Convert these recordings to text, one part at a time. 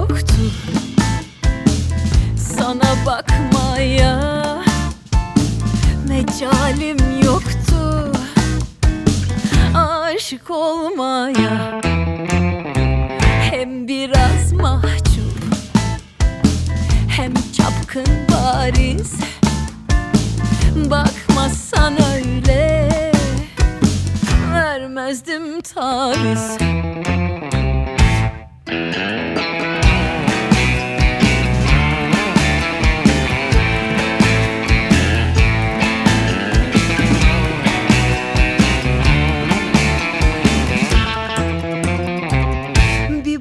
yoktu. Sana bakmaya Mecalim yoktu. Aşık olmaya Hem biraz mahcup Hem çapkın bariz. Bakmazsan öyle Vermezdim taviz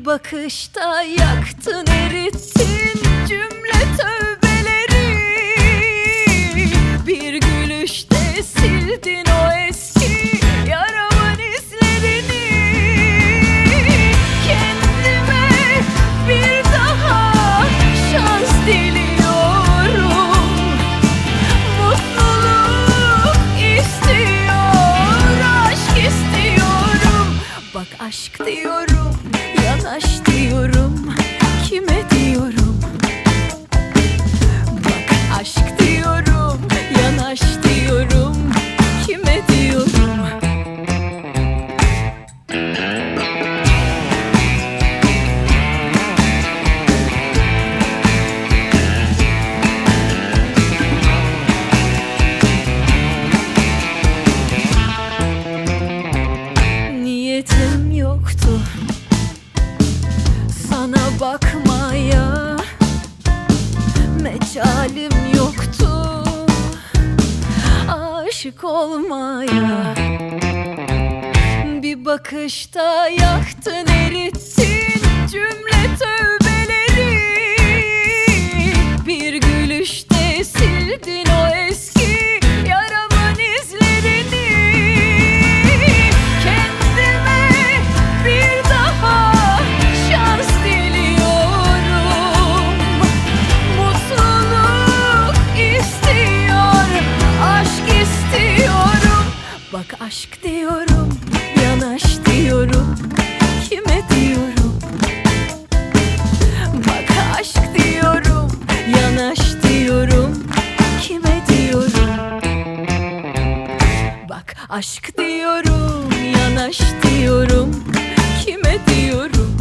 bakışta yaktın erittin cümle tövbeleri. Bir gülüşte sildin o eski yaramın izlerini. Kendime bir daha şans diliyorum. Mutluluk istiyor, aşk istiyorum. Bak aşk diyorum, yanaş diyorum Kime diyorum? Bak aşk diyorum, yanaş diyorum Kime diyorum? Niyetim bakmaya Mecalim yoktu. Aşık olmaya Bir bakışta yaktın erittin cümle tövbeleri aşk diyorum, yanaş diyorum. Kime diyorum? Bak aşk diyorum, yanaş diyorum. Kime diyorum? Bak aşk diyorum, yanaş diyorum. Kime diyorum?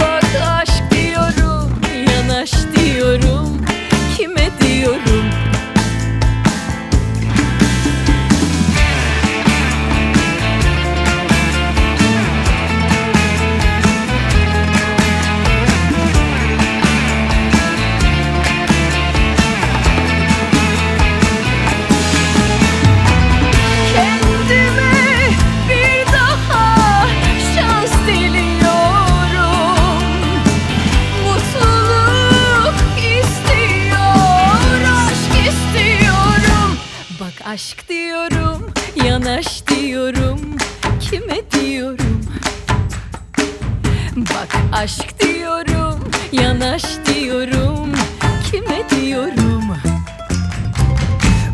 Bak aşk diyorum, yanaş diyorum. Kime diyorum aşk diyorum, yanaş diyorum. Kime diyorum? Bak aşk diyorum, yanaş diyorum. Kime diyorum?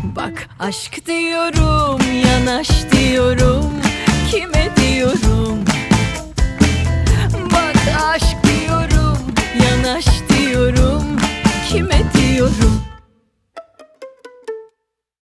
Bak aşk diyorum, yanaş diyorum. Kime diyorum